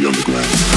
the underground.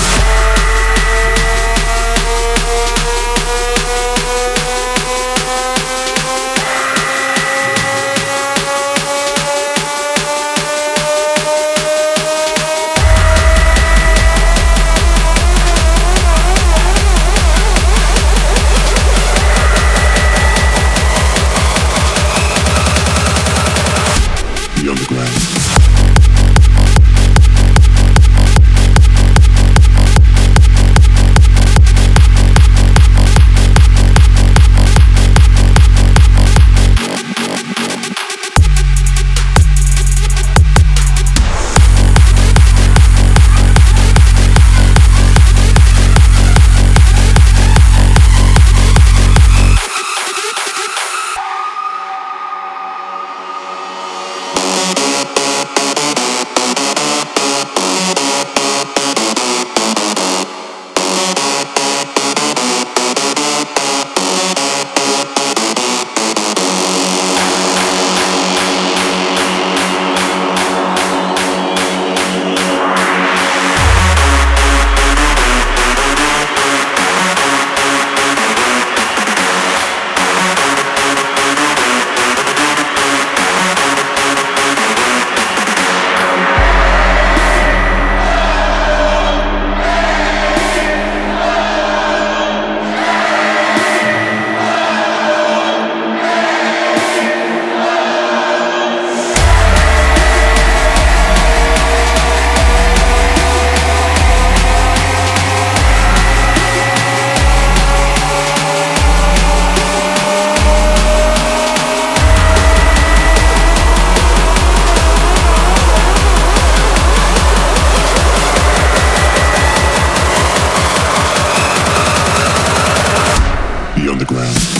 on the ground.